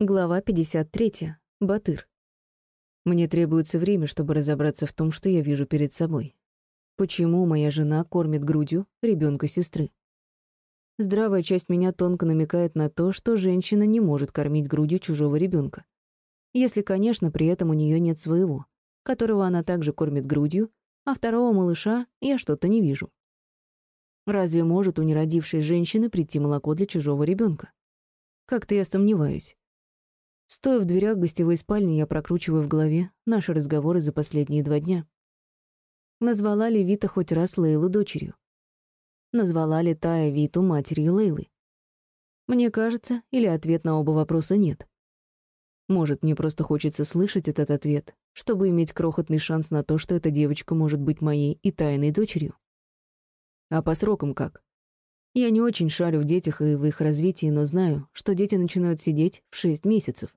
Глава 53. Батыр. Мне требуется время, чтобы разобраться в том, что я вижу перед собой. Почему моя жена кормит грудью ребенка сестры? Здравая часть меня тонко намекает на то, что женщина не может кормить грудью чужого ребенка. Если, конечно, при этом у нее нет своего, которого она также кормит грудью, а второго малыша я что-то не вижу. Разве может у неродившей женщины прийти молоко для чужого ребенка? Как-то я сомневаюсь. Стоя в дверях гостевой спальни, я прокручиваю в голове наши разговоры за последние два дня. Назвала ли Вита хоть раз Лейлу дочерью? Назвала ли Тая Виту матерью Лейлы? Мне кажется, или ответ на оба вопроса нет. Может, мне просто хочется слышать этот ответ, чтобы иметь крохотный шанс на то, что эта девочка может быть моей и тайной дочерью. А по срокам как? Я не очень шарю в детях и в их развитии, но знаю, что дети начинают сидеть в 6 месяцев.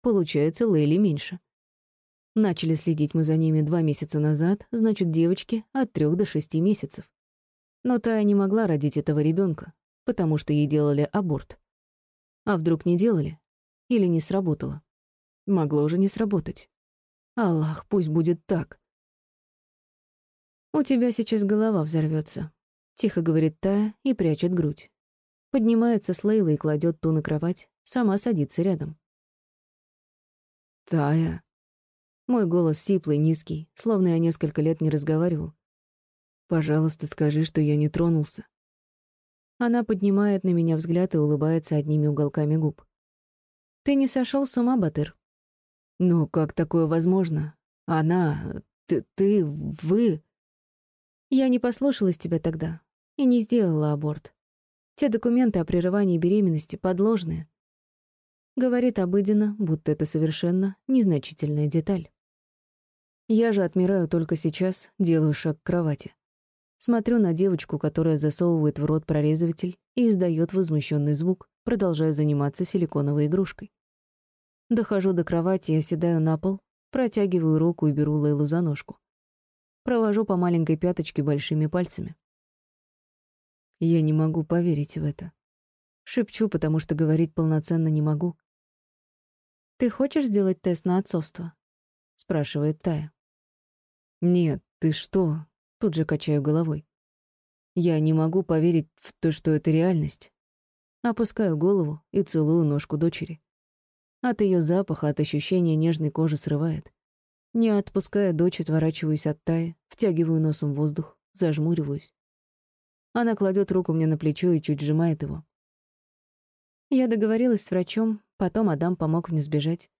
Получается, Лейли меньше. Начали следить мы за ними два месяца назад, значит, девочки от трех до шести месяцев. Но Тая не могла родить этого ребенка, потому что ей делали аборт. А вдруг не делали? Или не сработало? Могло уже не сработать. Аллах, пусть будет так. У тебя сейчас голова взорвется, Тихо говорит Тая и прячет грудь. Поднимается с Лейлой и кладет ту на кровать, сама садится рядом. «Тая». Мой голос сиплый, низкий, словно я несколько лет не разговаривал. «Пожалуйста, скажи, что я не тронулся». Она поднимает на меня взгляд и улыбается одними уголками губ. «Ты не сошел с ума, Батыр?» «Ну, как такое возможно? Она... Ты... ты... вы...» «Я не послушалась тебя тогда и не сделала аборт. Те документы о прерывании беременности подложные. Говорит обыденно, будто это совершенно незначительная деталь. Я же отмираю только сейчас, делаю шаг к кровати. Смотрю на девочку, которая засовывает в рот прорезыватель и издает возмущенный звук, продолжая заниматься силиконовой игрушкой. Дохожу до кровати и оседаю на пол, протягиваю руку и беру Лейлу за ножку. Провожу по маленькой пяточке большими пальцами. Я не могу поверить в это. Шепчу, потому что говорить полноценно не могу. «Ты хочешь сделать тест на отцовство?» — спрашивает Тая. «Нет, ты что?» — тут же качаю головой. «Я не могу поверить в то, что это реальность». Опускаю голову и целую ножку дочери. От ее запаха, от ощущения нежной кожи срывает. Не отпуская дочь, отворачиваюсь от Таи, втягиваю носом воздух, зажмуриваюсь. Она кладет руку мне на плечо и чуть сжимает его. Я договорилась с врачом, потом Адам помог мне сбежать.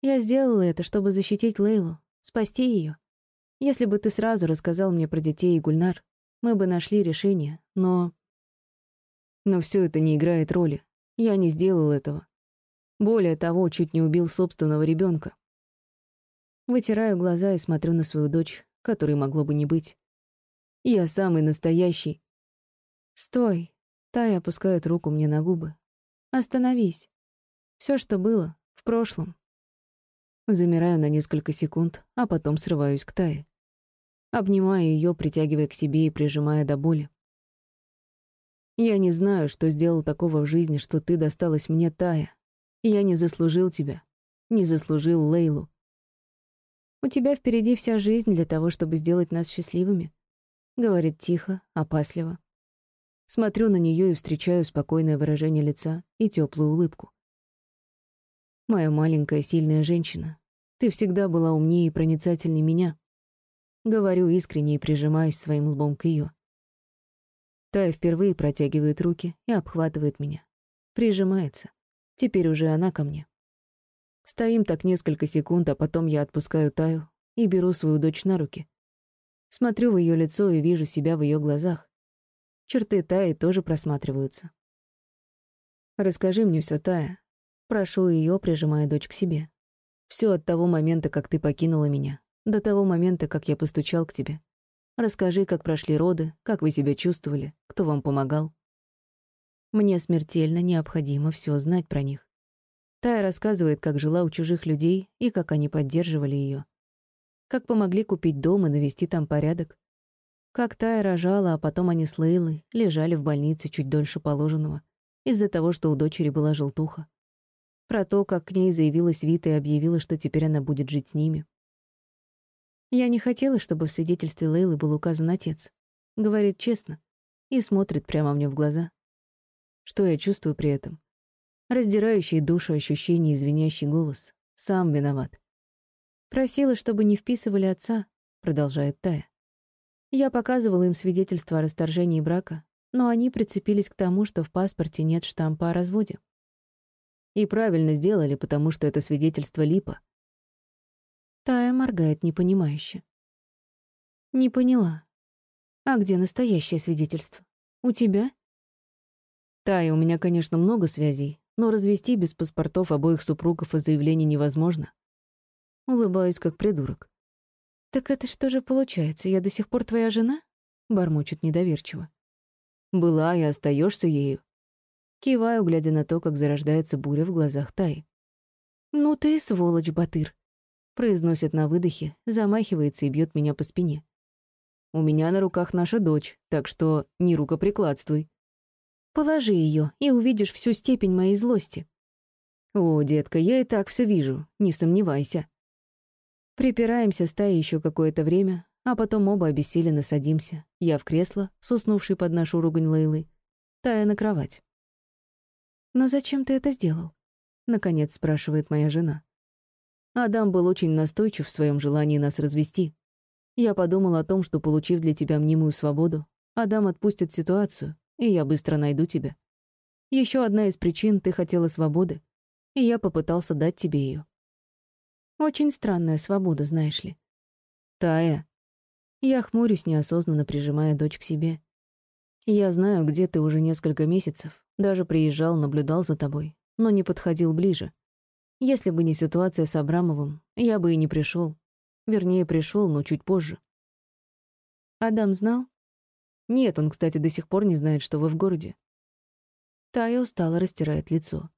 Я сделала это, чтобы защитить Лейлу, спасти ее. Если бы ты сразу рассказал мне про детей и Гульнар, мы бы нашли решение, но... Но все это не играет роли. Я не сделал этого. Более того, чуть не убил собственного ребенка. Вытираю глаза и смотрю на свою дочь, которой могло бы не быть. Я самый настоящий, «Стой!» Тая опускает руку мне на губы. «Остановись. Все, что было, в прошлом». Замираю на несколько секунд, а потом срываюсь к Тае. Обнимаю ее, притягивая к себе и прижимая до боли. «Я не знаю, что сделал такого в жизни, что ты досталась мне, Тая. Я не заслужил тебя. Не заслужил Лейлу. У тебя впереди вся жизнь для того, чтобы сделать нас счастливыми», — говорит тихо, опасливо. Смотрю на нее и встречаю спокойное выражение лица и теплую улыбку. Моя маленькая сильная женщина, ты всегда была умнее и проницательнее меня. Говорю искренне и прижимаюсь своим лбом к ее. Тая впервые протягивает руки и обхватывает меня. Прижимается. Теперь уже она ко мне. Стоим так несколько секунд, а потом я отпускаю Таю и беру свою дочь на руки. Смотрю в ее лицо и вижу себя в ее глазах. Черты Таи тоже просматриваются. «Расскажи мне все, Тая». Прошу ее, прижимая дочь к себе. Все от того момента, как ты покинула меня, до того момента, как я постучал к тебе. Расскажи, как прошли роды, как вы себя чувствовали, кто вам помогал. Мне смертельно необходимо все знать про них. Тая рассказывает, как жила у чужих людей и как они поддерживали ее. Как помогли купить дом и навести там порядок. Как Тая рожала, а потом они с Лейлой лежали в больнице чуть дольше положенного, из-за того, что у дочери была желтуха. Про то, как к ней заявилась Вита и объявила, что теперь она будет жить с ними. Я не хотела, чтобы в свидетельстве Лейлы был указан отец. Говорит честно и смотрит прямо мне в глаза. Что я чувствую при этом? Раздирающий душу ощущение и звенящий голос. Сам виноват. Просила, чтобы не вписывали отца, продолжает Тая. Я показывала им свидетельство о расторжении брака, но они прицепились к тому, что в паспорте нет штампа о разводе. И правильно сделали, потому что это свидетельство липа. Тая моргает непонимающе. Не поняла. А где настоящее свидетельство? У тебя? Тая, у меня, конечно, много связей, но развести без паспортов обоих супругов и заявлений невозможно. Улыбаюсь, как придурок. «Так это что же получается? Я до сих пор твоя жена?» — бормочет недоверчиво. «Была и остаешься ею». Киваю, глядя на то, как зарождается буря в глазах Таи. «Ну ты сволочь, Батыр», — произносит на выдохе, замахивается и бьет меня по спине. «У меня на руках наша дочь, так что не рукоприкладствуй». «Положи ее, и увидишь всю степень моей злости». «О, детка, я и так все вижу, не сомневайся». Припираемся стаи еще какое-то время, а потом оба обессиленно садимся. Я в кресло, суснувший под нашу ругань Лейлы, Тая на кровать. «Но зачем ты это сделал?» — наконец спрашивает моя жена. Адам был очень настойчив в своем желании нас развести. Я подумал о том, что, получив для тебя мнимую свободу, Адам отпустит ситуацию, и я быстро найду тебя. Еще одна из причин — ты хотела свободы, и я попытался дать тебе ее. Очень странная свобода, знаешь ли. Тая. Я хмурюсь, неосознанно прижимая дочь к себе. Я знаю, где ты уже несколько месяцев. Даже приезжал, наблюдал за тобой, но не подходил ближе. Если бы не ситуация с Абрамовым, я бы и не пришел. Вернее, пришел, но чуть позже. Адам знал? Нет, он, кстати, до сих пор не знает, что вы в городе. Тая устало растирает лицо.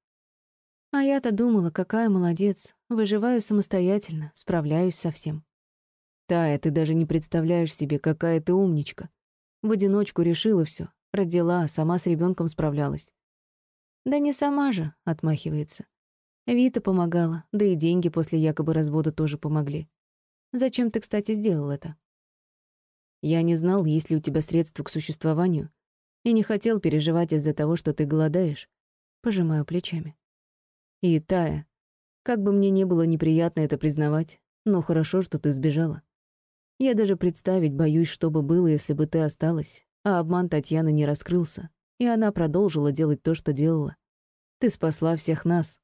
А я-то думала, какая молодец. Выживаю самостоятельно, справляюсь со всем. Тая, ты даже не представляешь себе, какая ты умничка. В одиночку решила все, родила, сама с ребенком справлялась. Да не сама же, отмахивается. Вита помогала, да и деньги после якобы развода тоже помогли. Зачем ты, кстати, сделал это? Я не знал, есть ли у тебя средства к существованию, и не хотел переживать из-за того, что ты голодаешь. Пожимаю плечами. И Тая, как бы мне не было неприятно это признавать, но хорошо, что ты сбежала. Я даже представить боюсь, что бы было, если бы ты осталась, а обман Татьяны не раскрылся, и она продолжила делать то, что делала. Ты спасла всех нас.